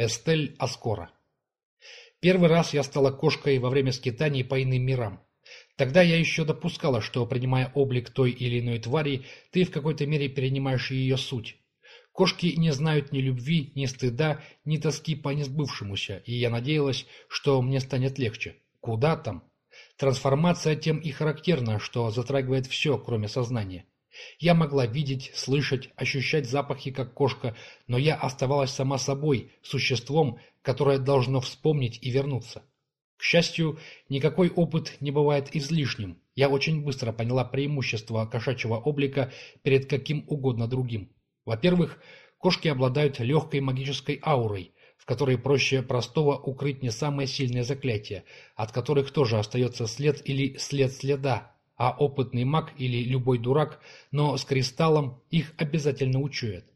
Эстель Аскора. Первый раз я стала кошкой во время скитаний по иным мирам. Тогда я еще допускала, что, принимая облик той или иной твари, ты в какой-то мере перенимаешь ее суть. Кошки не знают ни любви, ни стыда, ни тоски по несбывшемуся, и я надеялась, что мне станет легче. Куда там? Трансформация тем и характерна, что затрагивает все, кроме сознания. Я могла видеть, слышать, ощущать запахи, как кошка, но я оставалась сама собой, существом, которое должно вспомнить и вернуться. К счастью, никакой опыт не бывает излишним. Я очень быстро поняла преимущество кошачьего облика перед каким угодно другим. Во-первых, кошки обладают легкой магической аурой, в которой проще простого укрыть не самые сильные заклятия, от которых тоже остается след или след следа, а опытный маг или любой дурак, но с кристаллом их обязательно учует.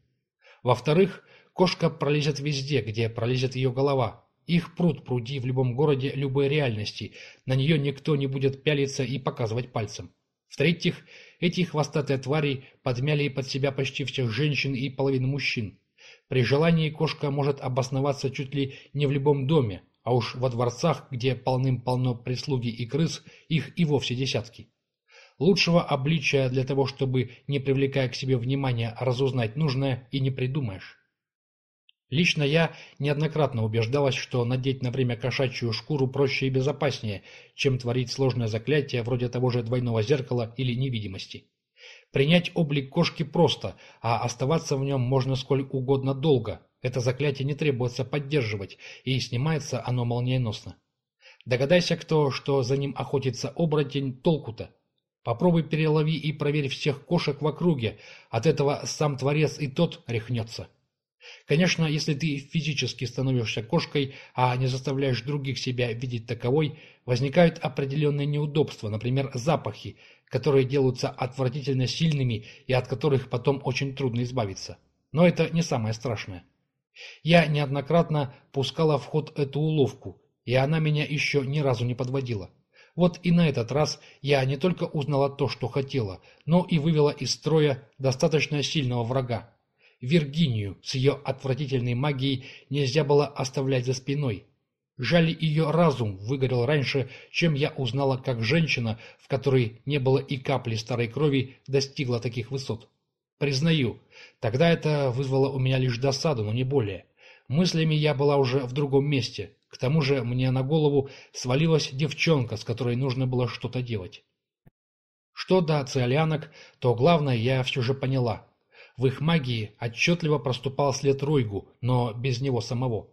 Во-вторых, кошка пролезет везде, где пролезет ее голова. Их пруд пруди в любом городе любой реальности, на нее никто не будет пялиться и показывать пальцем. В-третьих, эти хвостатые твари подмяли под себя почти всех женщин и половину мужчин. При желании кошка может обосноваться чуть ли не в любом доме, а уж во дворцах, где полным-полно прислуги и крыс, их и вовсе десятки. Лучшего обличия для того, чтобы, не привлекая к себе внимания, разузнать нужное, и не придумаешь. Лично я неоднократно убеждалась, что надеть на время кошачью шкуру проще и безопаснее, чем творить сложное заклятие вроде того же двойного зеркала или невидимости. Принять облик кошки просто, а оставаться в нем можно сколь угодно долго. Это заклятие не требуется поддерживать, и снимается оно молниеносно. Догадайся кто, что за ним охотится оборотень, толку-то. Попробуй перелови и проверь всех кошек в округе, от этого сам Творец и тот рехнется. Конечно, если ты физически становишься кошкой, а не заставляешь других себя видеть таковой, возникают определенные неудобства, например, запахи, которые делаются отвратительно сильными и от которых потом очень трудно избавиться. Но это не самое страшное. Я неоднократно пускала в ход эту уловку, и она меня еще ни разу не подводила. Вот и на этот раз я не только узнала то, что хотела, но и вывела из строя достаточно сильного врага. Виргинию с ее отвратительной магией нельзя было оставлять за спиной. Жаль, ее разум выгорел раньше, чем я узнала, как женщина, в которой не было и капли старой крови, достигла таких высот. Признаю, тогда это вызвало у меня лишь досаду, но не более. Мыслями я была уже в другом месте, к тому же мне на голову свалилась девчонка, с которой нужно было что-то делать. Что до циолянок, то главное я все же поняла. В их магии отчетливо проступал след Ройгу, но без него самого.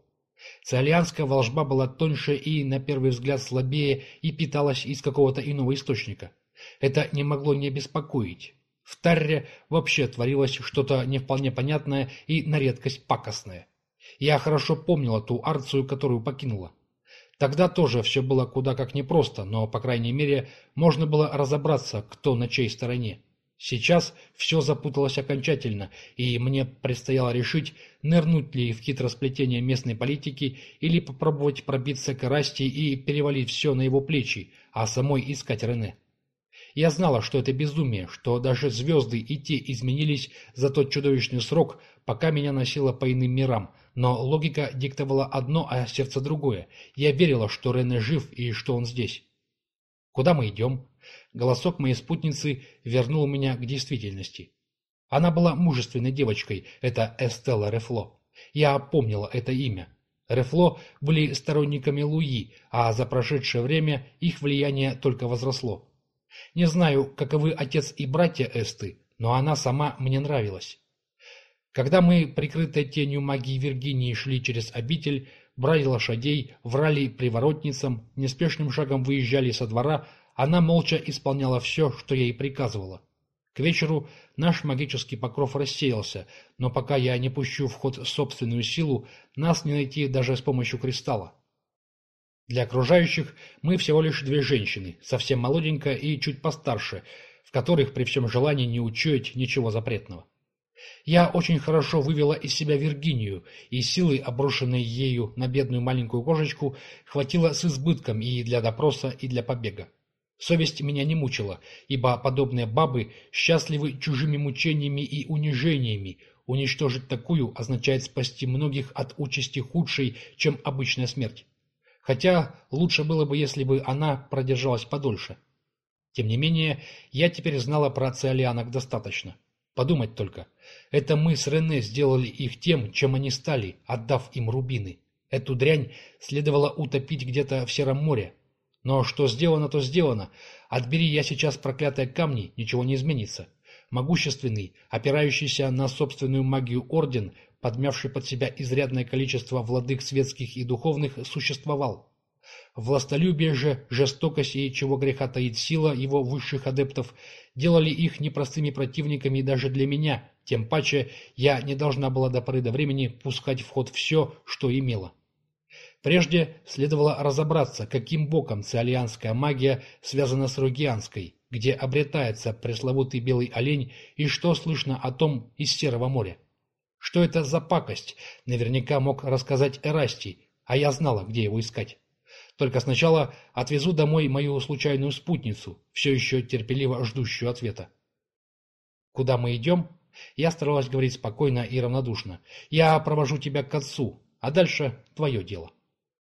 Циолианская волжба была тоньше и, на первый взгляд, слабее и питалась из какого-то иного источника. Это не могло не беспокоить. В Тарре вообще творилось что-то не вполне понятное и на редкость пакостное. Я хорошо помнила ту Арцию, которую покинула. Тогда тоже все было куда как непросто, но, по крайней мере, можно было разобраться, кто на чьей стороне. Сейчас все запуталось окончательно, и мне предстояло решить, нырнуть ли в хитросплетение местной политики или попробовать пробиться к Расти и перевалить все на его плечи, а самой искать Рене. Я знала, что это безумие, что даже звезды и те изменились за тот чудовищный срок, пока меня носило по иным мирам, но логика диктовала одно, а сердце другое. Я верила, что Рене жив и что он здесь. «Куда мы идем?» Голосок моей спутницы вернул меня к действительности. Она была мужественной девочкой, это Эстелла Рефло. Я помнила это имя. Рефло были сторонниками Луи, а за прошедшее время их влияние только возросло. Не знаю, каковы отец и братья Эсты, но она сама мне нравилась. Когда мы, прикрытые тенью магии Виргинии, шли через обитель, брали лошадей, врали приворотницам, неспешным шагом выезжали со двора, она молча исполняла все, что ей приказывала. К вечеру наш магический покров рассеялся, но пока я не пущу в ход собственную силу, нас не найти даже с помощью кристалла. Для окружающих мы всего лишь две женщины, совсем молоденькая и чуть постарше, в которых при всем желании не учуять ничего запретного. Я очень хорошо вывела из себя Виргинию, и силы, оброшенной ею на бедную маленькую кошечку, хватило с избытком и для допроса, и для побега. Совесть меня не мучила, ибо подобные бабы счастливы чужими мучениями и унижениями, Уничтожить такую означает спасти многих от участи худшей, чем обычная смерть. Хотя лучше было бы, если бы она продержалась подольше. Тем не менее, я теперь знала про циолианок достаточно. Подумать только. Это мы с Рене сделали их тем, чем они стали, отдав им рубины. Эту дрянь следовало утопить где-то в Сером море. Но что сделано, то сделано. Отбери я сейчас проклятые камни, ничего не изменится. Могущественный, опирающийся на собственную магию орден, подмявший под себя изрядное количество владык светских и духовных, существовал. Властолюбие же, жестокость и, чего греха таит сила его высших адептов, делали их непростыми противниками даже для меня, тем паче я не должна была до поры до времени пускать в ход все, что имела. Прежде следовало разобраться, каким боком циолианская магия связана с ругианской, где обретается пресловутый белый олень и что слышно о том из Серого моря. Что это за пакость, наверняка мог рассказать Эрастий, а я знала, где его искать. Только сначала отвезу домой мою случайную спутницу, все еще терпеливо ждущую ответа. «Куда мы идем?» Я старалась говорить спокойно и равнодушно. «Я провожу тебя к отцу, а дальше твое дело».